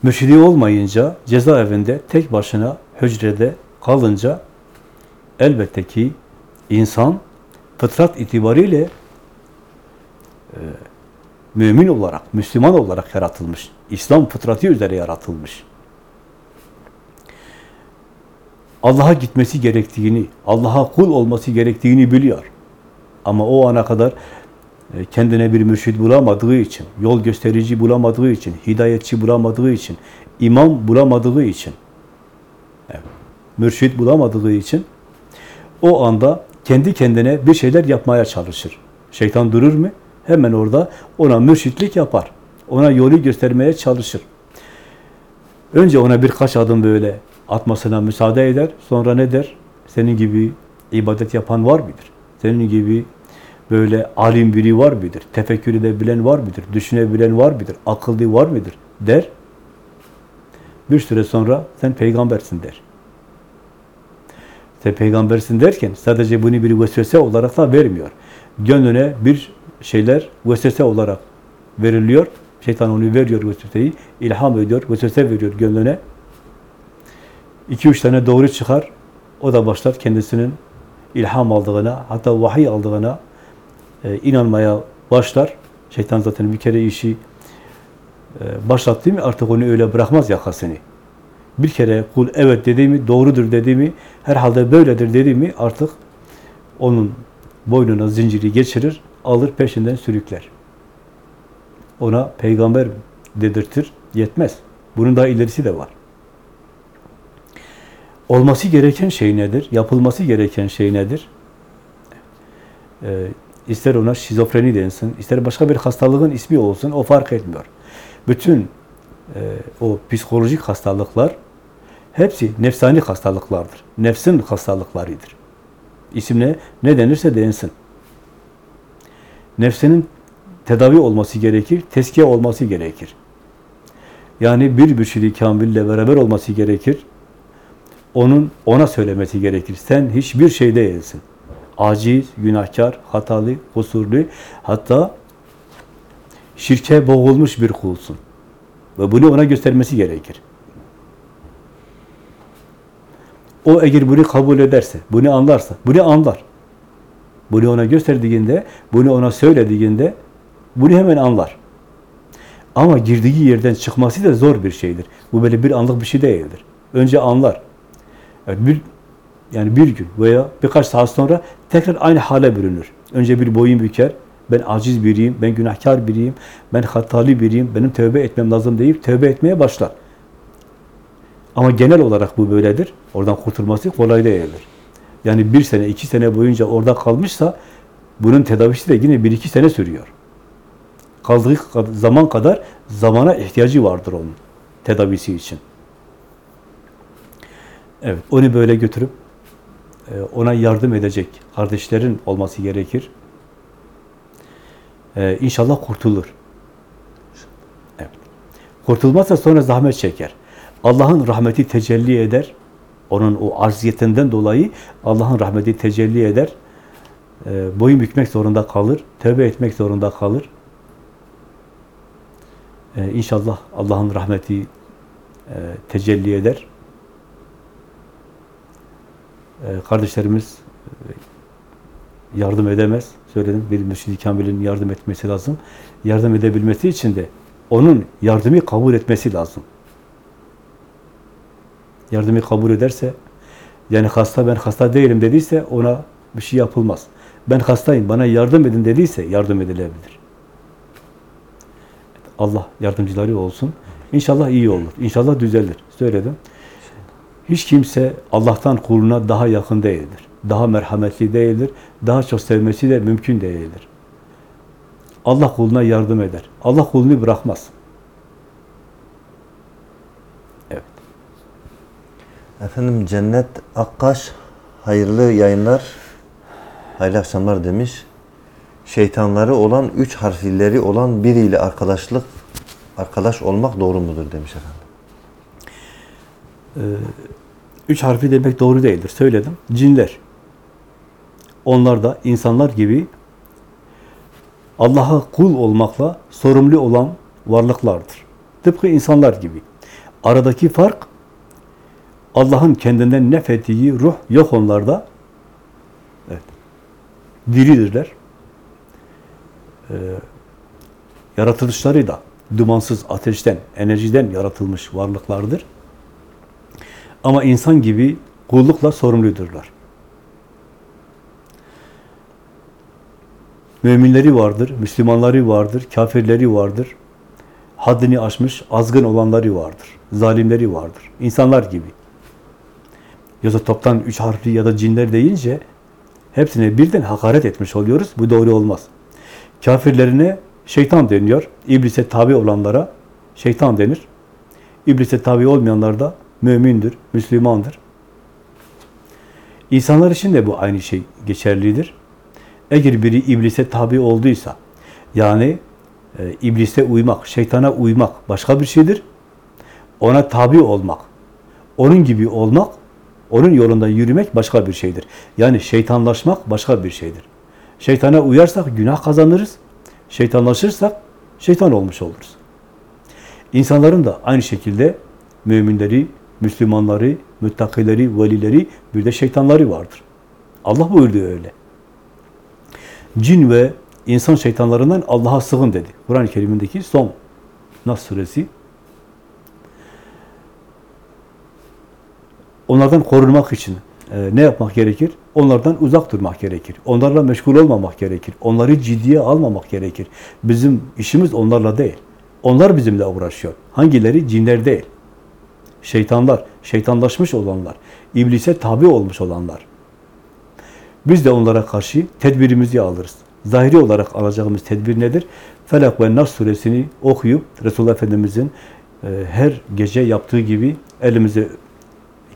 S2: Mürşidi olmayınca, cezaevinde tek başına hücrede kalınca elbette ki insan fıtrat itibariyle e, mümin olarak, Müslüman olarak yaratılmış. İslam fıtratı üzere yaratılmış. Allah'a gitmesi gerektiğini, Allah'a kul olması gerektiğini biliyor. Ama o ana kadar e, kendine bir mürşid bulamadığı için, yol gösterici bulamadığı için, hidayetçi bulamadığı için, imam bulamadığı için evet, mürşit bulamadığı için o anda kendi kendine bir şeyler yapmaya çalışır. Şeytan durur mu? Hemen orada ona mürşitlik yapar. Ona yolu göstermeye çalışır. Önce ona birkaç adım böyle atmasına müsaade eder. Sonra ne der? Senin gibi ibadet yapan var mıdır? Senin gibi böyle alim biri var mıdır? Tefekkür edebilen var mıdır? Düşünebilen var mıdır? Akıllı var mıdır? Der. Bir süre sonra sen peygambersin der. Sen peygambersin derken sadece bunu bir vesvese olarak da vermiyor. Gönlüne bir şeyler vesvese olarak veriliyor. Şeytan onu veriyor vesveseyi, ilham ediyor, vesvese veriyor gönlüne. İki üç tane doğru çıkar, o da başlar kendisinin ilham aldığına, hatta vahiy aldığına e, inanmaya başlar. Şeytan zaten bir kere işi e, başlattı mı artık onu öyle bırakmaz yakasını. Bir kere kul evet dedi mi, doğrudur dedi mi, herhalde böyledir dedi mi artık onun boynuna zinciri geçirir, alır peşinden sürükler. Ona peygamber dedirtir, yetmez. Bunun daha ilerisi de var. Olması gereken şey nedir? Yapılması gereken şey nedir? Ee, ister ona şizofreni densin, ister başka bir hastalığın ismi olsun, o fark etmiyor. Bütün e, o psikolojik hastalıklar hepsi nefsani hastalıklardır. Nefsin hastalıklarıdır. İsimle ne denirse densin. Nefsinin tedavi olması gerekir, teskiye olması gerekir. Yani bir mürşidi kamille beraber olması gerekir. Onun ona söylemesi gerekir. Sen hiçbir şey değilsin. Aciz, günahkar, hatalı, kusurlu, hatta şirke boğulmuş bir kulsun. Ve bunu ona göstermesi gerekir. O eğer bunu kabul ederse, bunu anlarsa, bunu anlar. Bunu ona gösterdiğinde, bunu ona söylediğinde bunu hemen anlar. Ama girdiği yerden çıkması da zor bir şeydir. Bu böyle bir anlık bir şey değildir. Önce anlar. Yani bir, yani bir gün veya birkaç saat sonra tekrar aynı hale bürünür. Önce bir boyun büker, ben aciz biriyim, ben günahkar biriyim, ben hatalı biriyim, benim tövbe etmem lazım deyip tövbe etmeye başlar. Ama genel olarak bu böyledir. Oradan kurtulması kolay değildir. Yani bir sene, iki sene boyunca orada kalmışsa bunun tedavisi de yine bir iki sene sürüyor. Kaldığı zaman kadar zamana ihtiyacı vardır onun tedavisi için. Evet, onu böyle götürüp e, ona yardım edecek kardeşlerin olması gerekir. Ee, inşallah kurtulur. Evet. Kurtulmazsa sonra zahmet çeker. Allah'ın rahmeti tecelli eder. Onun o arziyetinden dolayı Allah'ın rahmeti tecelli eder. Ee, boyun bükmek zorunda kalır. Tövbe etmek zorunda kalır. Ee, inşallah Allah'ın rahmeti e, tecelli eder. Ee, kardeşlerimiz e, yardım edemez. Söyledim, bir mürşid-i kamilin yardım etmesi lazım. Yardım edebilmesi için de onun yardımı kabul etmesi lazım. Yardımı kabul ederse, yani hasta ben hasta değilim dediyse ona bir şey yapılmaz. Ben hastayım, bana yardım edin dediyse yardım edilebilir. Allah yardımcıları olsun. İnşallah iyi olur. İnşallah düzelir. Söyledim. Hiç kimse Allah'tan kuluna daha yakın değildir. Daha merhametli değildir. Daha çok sevmesi de mümkün değildir. Allah kuluna yardım eder. Allah kulunu bırakmaz.
S1: Efendim Cennet Akkaş hayırlı yayınlar, hayırlı akşamlar demiş. Şeytanları olan, üç harflileri olan biriyle arkadaşlık, arkadaş olmak doğru mudur demiş efendim.
S2: Üç harfi demek doğru değildir. Söyledim. Cinler. Onlar da insanlar gibi Allah'a kul olmakla sorumlu olan varlıklardır. Tıpkı insanlar gibi. Aradaki fark Allah'ın kendinden nefettiği ruh yok onlarda. Evet. Diridirler. Ee, yaratılışları da dumansız ateşten, enerjiden yaratılmış varlıklardır. Ama insan gibi kullukla sorumludurlar. Müminleri vardır, Müslümanları vardır, kafirleri vardır. Haddini aşmış, azgın olanları vardır. Zalimleri vardır. İnsanlar gibi. Yoksa toptan üç harfli ya da cinler deyince hepsine birden hakaret etmiş oluyoruz. Bu doğru olmaz. Kafirlerine şeytan deniyor. İblise tabi olanlara şeytan denir. İblise tabi olmayanlar da mümindir, Müslümandır. İnsanlar için de bu aynı şey geçerlidir. Eğer biri iblise tabi olduysa, yani e, iblise uymak, şeytana uymak başka bir şeydir. Ona tabi olmak, onun gibi olmak, onun yolunda yürümek başka bir şeydir. Yani şeytanlaşmak başka bir şeydir. Şeytana uyarsak günah kazanırız. Şeytanlaşırsak şeytan olmuş oluruz. İnsanların da aynı şekilde müminleri, Müslümanları, müttakileri, velileri, bir de şeytanları vardır. Allah buyurdu öyle. Cin ve insan şeytanlarından Allah'a sığın dedi. Kur'an-ı Kerim'indeki son Nas suresi. Onlardan korunmak için e, ne yapmak gerekir? Onlardan uzak durmak gerekir. Onlarla meşgul olmamak gerekir. Onları ciddiye almamak gerekir. Bizim işimiz onlarla değil. Onlar bizimle uğraşıyor. Hangileri? Cinler değil. Şeytanlar, şeytanlaşmış olanlar, iblise tabi olmuş olanlar. Biz de onlara karşı tedbirimizi alırız. Zahiri olarak alacağımız tedbir nedir? Felak ve Nas suresini okuyup Resulullah Efendimiz'in e, her gece yaptığı gibi elimize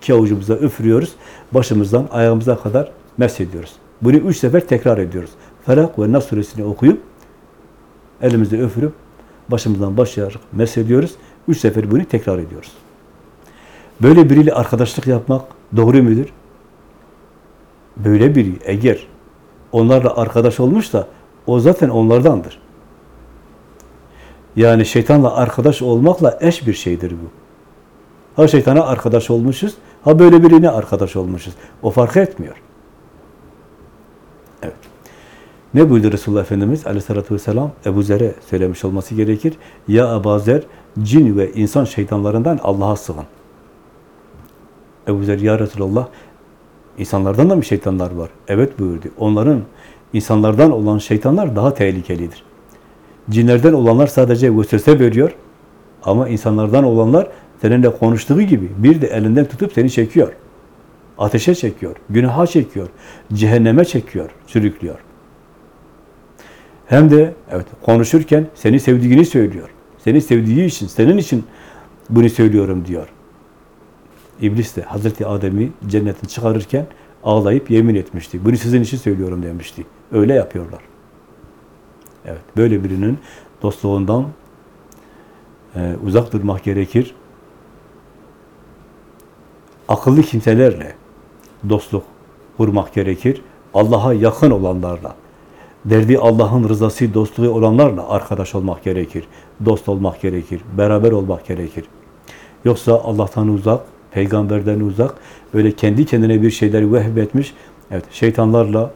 S2: iki avucumuza üfürüyoruz. Başımızdan ayağımıza kadar mesediyoruz. Bunu üç sefer tekrar ediyoruz. Felak ve Nas suresini okuyup elimize üfürüp başımızdan başlayarak mesediyoruz. Üç sefer bunu tekrar ediyoruz. Böyle biriyle arkadaşlık yapmak doğru mudur? Böyle biri eğer onlarla arkadaş olmuşsa o zaten onlardandır. Yani şeytanla arkadaş olmakla eş bir şeydir bu. Ha şeytana arkadaş olmuşuz, ha böyle birine arkadaş olmuşuz. O fark etmiyor. Evet. Ne buyurdu Resulullah Efendimiz aleyhissalatü vesselam? Ebu Zer'e söylemiş olması gerekir. Ya Ebu Zer, cin ve insan şeytanlarından Allah'a sığın. Ebu Zer, ya Resulallah, insanlardan da mı şeytanlar var? Evet buyurdu. Onların, insanlardan olan şeytanlar daha tehlikelidir. Cinlerden olanlar sadece vesvese veriyor. Ama insanlardan olanlar seninle konuştuğu gibi bir de elinden tutup seni çekiyor. Ateşe çekiyor, günaha çekiyor, cehenneme çekiyor, sürüklüyor. Hem de evet konuşurken seni sevdiğini söylüyor. Seni sevdiği için, senin için bunu söylüyorum diyor. İblis de Hazreti Adem'i cennetten çıkarırken ağlayıp yemin etmişti. Bunu sizin için söylüyorum demişti. Öyle yapıyorlar. Evet, böyle birinin dostluğundan e, uzak durmak gerekir. Akıllı kimselerle dostluk kurmak gerekir. Allah'a yakın olanlarla, derdi Allah'ın rızası, dostluğu olanlarla arkadaş olmak gerekir. Dost olmak gerekir. Beraber olmak gerekir. Yoksa Allah'tan uzak, peygamberden uzak, böyle kendi kendine bir şeyler vehbetmiş, evet, şeytanlarla,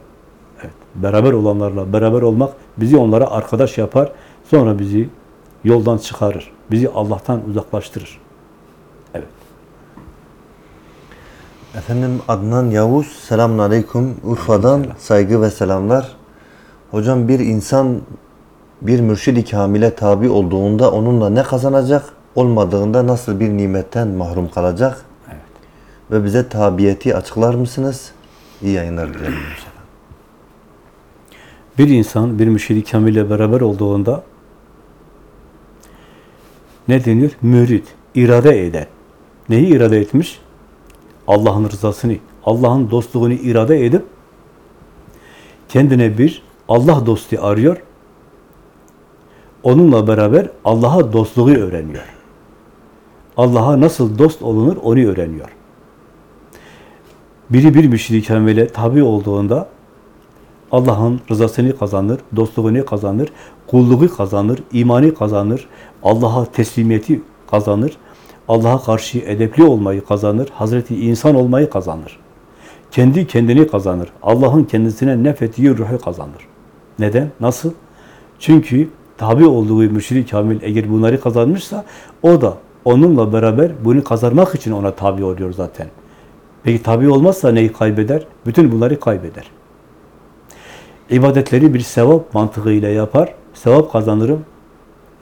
S2: evet, beraber olanlarla beraber olmak bizi onlara arkadaş yapar, sonra bizi yoldan çıkarır. Bizi Allah'tan uzaklaştırır. Evet.
S1: Efendim Adnan Yavuz, selamun aleyküm. Urfa'dan saygı ve selamlar. Hocam bir insan bir mürşid-i kamile tabi olduğunda onunla ne kazanacak? Olmadığında nasıl bir nimetten mahrum kalacak?
S2: Evet.
S1: Ve bize tabiyeti açıklar mısınız? İyi yayınlar dilerim. inşallah.
S2: Bir insan bir müşid-i kamille beraber olduğunda ne deniyor? Mürid, irade eden. Neyi irade etmiş? Allah'ın rızasını, Allah'ın dostluğunu irade edip kendine bir Allah dostu arıyor. Onunla beraber Allah'a dostluğu öğreniyor. Allah'a nasıl dost olunur onu öğreniyor. Biri bir müşid-i kamile tabi olduğunda Allah'ın rızasını kazanır, dostluğunu kazanır, kulluğu kazanır, imanı kazanır, Allah'a teslimiyeti kazanır, Allah'a karşı edepli olmayı kazanır, Hazreti insan olmayı kazanır. Kendi kendini kazanır. Allah'ın kendisine nefettiği ruhu kazanır. Neden? Nasıl? Çünkü tabi olduğu müşrik kamil eğer bunları kazanmışsa o da onunla beraber bunu kazanmak için ona tabi oluyor zaten. Peki tabi olmazsa neyi kaybeder? Bütün bunları kaybeder. İbadetleri bir sevap mantığıyla yapar. Sevap kazanırım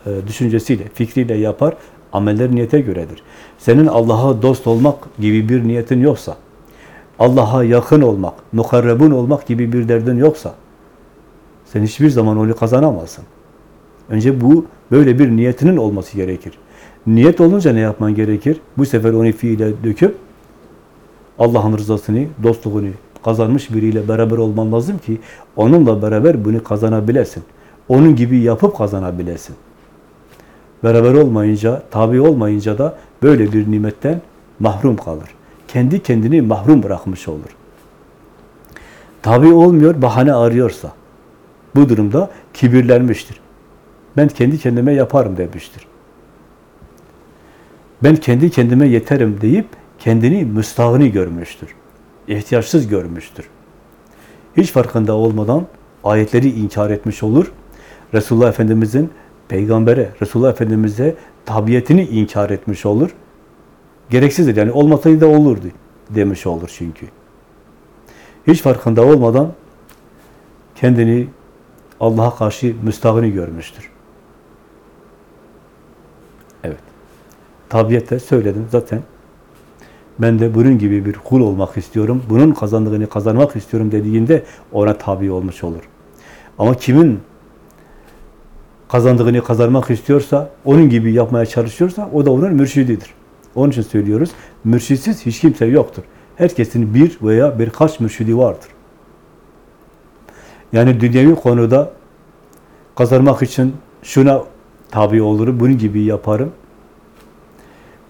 S2: e, düşüncesiyle, fikriyle yapar. Ameller niyete göredir. Senin Allah'a dost olmak gibi bir niyetin yoksa, Allah'a yakın olmak, mukarrebun olmak gibi bir derdin yoksa, sen hiçbir zaman onu kazanamazsın. Önce bu, böyle bir niyetinin olması gerekir. Niyet olunca ne yapman gerekir? Bu sefer onu fiile döküp, Allah'ın rızasını, dostluğunu kazanmış biriyle beraber olman lazım ki, onunla beraber bunu kazanabilesin. Onun gibi yapıp kazanabilesin. Beraber olmayınca, tabi olmayınca da böyle bir nimetten mahrum kalır. Kendi kendini mahrum bırakmış olur. Tabi olmuyor, bahane arıyorsa, bu durumda kibirlenmiştir. Ben kendi kendime yaparım demiştir. Ben kendi kendime yeterim deyip kendini müstahını görmüştür. İhtiyaçsız görmüştür. Hiç farkında olmadan ayetleri inkar etmiş olur. Resulullah Efendimiz'in peygambere, Resulullah Efendimiz'e tabiyetini inkar etmiş olur. Gereksizdir yani olmasaydı da olurdu demiş olur çünkü. Hiç farkında olmadan kendini Allah'a karşı müstahını görmüştür. Evet. Tabiyette söyledim zaten. Ben de bunun gibi bir kul olmak istiyorum. Bunun kazandığını kazanmak istiyorum dediğinde ona tabi olmuş olur. Ama kimin kazandığını kazanmak istiyorsa, onun gibi yapmaya çalışıyorsa o da onun mürşididir. Onun için söylüyoruz, mürşitsiz hiç kimse yoktur. Herkesin bir veya birkaç mürşidi vardır. Yani dünyevi konuda kazanmak için şuna tabi olurum, bunun gibi yaparım.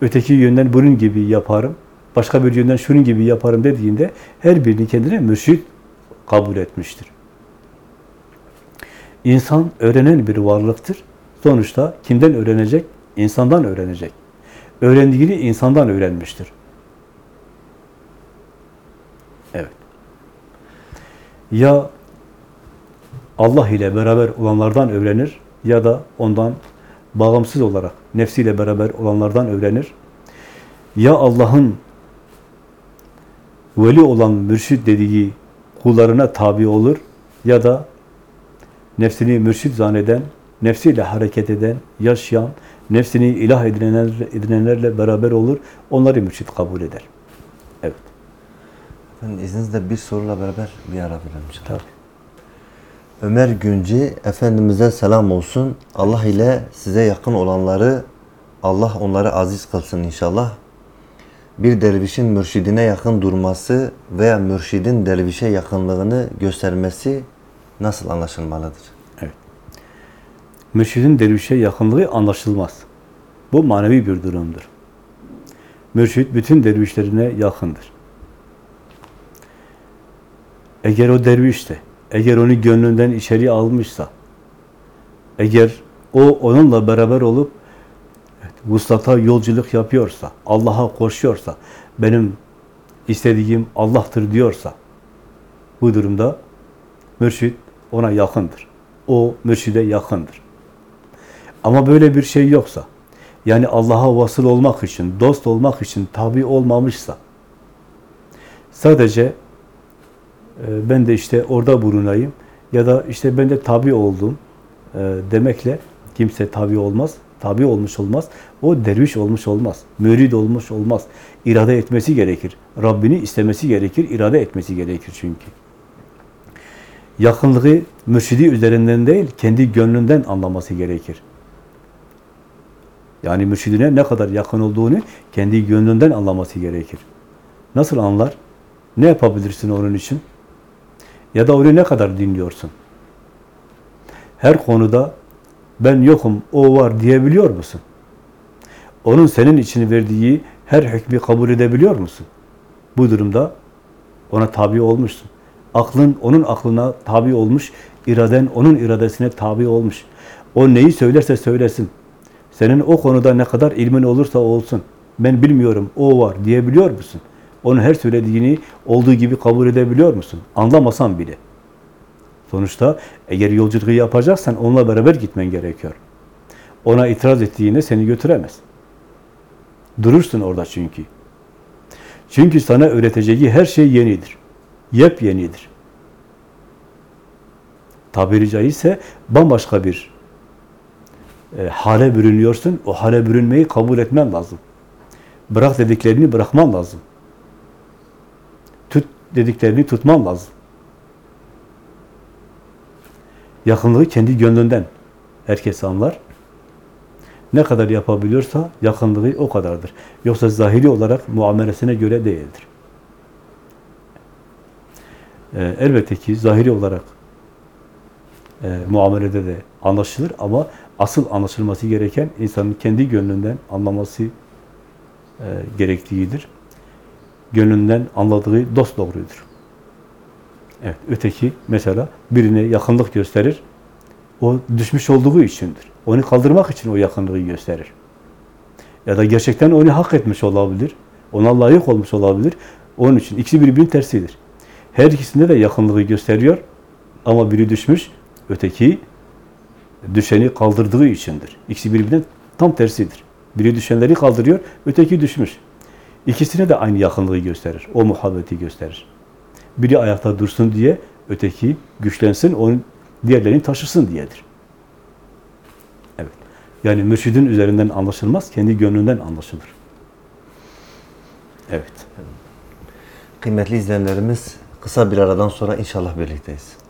S2: Öteki yönden bunun gibi yaparım. Başka bir yönden şunun gibi yaparım dediğinde her birini kendine mürşit kabul etmiştir. İnsan öğrenen bir varlıktır. Sonuçta kimden öğrenecek? İnsandan öğrenecek. Öğrendiğini insandan öğrenmiştir. Evet. Ya Allah ile beraber olanlardan öğrenir ya da ondan bağımsız olarak nefsiyle beraber olanlardan öğrenir. Ya Allah'ın veli olan mürşid dediği kullarına tabi olur ya da nefsini mürşid zanneden, nefsiyle hareket eden, yaşayan, nefsini ilah edinenlerle, edinenlerle beraber olur. Onları mürşid kabul eder. Evet.
S1: Efendim izninizle bir soruyla beraber bir ara verelim. inşallah.
S2: Tabii.
S1: Ömer Günci, Efendimiz'e selam olsun. Allah ile size yakın olanları, Allah onları aziz kılsın inşallah. Bir dervişin mürşidine yakın durması veya mürşidin dervişe yakınlığını göstermesi nasıl anlaşılmalıdır?
S2: Mürşidin dervişe yakınlığı anlaşılmaz. Bu manevi bir durumdur. Mürşid bütün dervişlerine yakındır. Eğer o derviş de, eğer onu gönlünden içeri almışsa, eğer o onunla beraber olup evet, vuslata yolculuk yapıyorsa, Allah'a koşuyorsa, benim istediğim Allah'tır diyorsa, bu durumda mürşid ona yakındır. O mürşide yakındır. Ama böyle bir şey yoksa, yani Allah'a vasıl olmak için, dost olmak için tabi olmamışsa, sadece e, ben de işte orada bulunayım ya da işte ben de tabi oldum e, demekle kimse tabi olmaz, tabi olmuş olmaz, o derviş olmuş olmaz, mürid olmuş olmaz. İrade etmesi gerekir. Rabbini istemesi gerekir, irade etmesi gerekir çünkü. Yakınlığı mürşidi üzerinden değil, kendi gönlünden anlaması gerekir. Yani mürşidine ne kadar yakın olduğunu kendi gönlünden anlaması gerekir. Nasıl anlar? Ne yapabilirsin onun için? Ya da onu ne kadar dinliyorsun? Her konuda ben yokum, o var diyebiliyor musun? Onun senin için verdiği her hükmü kabul edebiliyor musun? Bu durumda ona tabi olmuşsun. Aklın onun aklına tabi olmuş, iraden onun iradesine tabi olmuş. O neyi söylerse söylesin. Senin o konuda ne kadar ilmin olursa olsun, ben bilmiyorum, o var diyebiliyor musun? Onun her söylediğini olduğu gibi kabul edebiliyor musun? Anlamasan bile. Sonuçta eğer yolculuğu yapacaksan onunla beraber gitmen gerekiyor. Ona itiraz ettiğinde seni götüremez. Durursun orada çünkü. Çünkü sana öğreteceği her şey yenidir. Yepyenidir. Tabiri caizse bambaşka bir e, hale bürünüyorsun. O hale bürünmeyi kabul etmen lazım. Bırak dediklerini bırakman lazım. Tut dediklerini tutman lazım. Yakınlığı kendi gönlünden herkes anlar. Ne kadar yapabiliyorsa yakınlığı o kadardır. Yoksa zahiri olarak muamelesine göre değildir. Ee, elbette ki zahiri olarak e, muamelede de anlaşılır ama asıl anlaşılması gereken insanın kendi gönlünden anlaması e, gerektiğidir. Gönlünden anladığı dost doğrudur. Evet, öteki mesela birine yakınlık gösterir. O düşmüş olduğu içindir. Onu kaldırmak için o yakınlığı gösterir. Ya da gerçekten onu hak etmiş olabilir. Ona layık olmuş olabilir. Onun için ikisi birbirinin tersidir. Her ikisinde de yakınlığı gösteriyor. Ama biri düşmüş, öteki düşeni kaldırdığı içindir. İkisi birbirinden tam tersidir. Biri düşenleri kaldırıyor, öteki düşmüş. İkisine de aynı yakınlığı gösterir. O muhabbeti gösterir. Biri ayakta dursun diye, öteki güçlensin, onun diğerlerini taşısın diyedir. Evet. Yani mürşidin üzerinden anlaşılmaz, kendi gönlünden anlaşılır. Evet.
S1: Kıymetli izleyenlerimiz kısa bir aradan sonra inşallah birlikteyiz.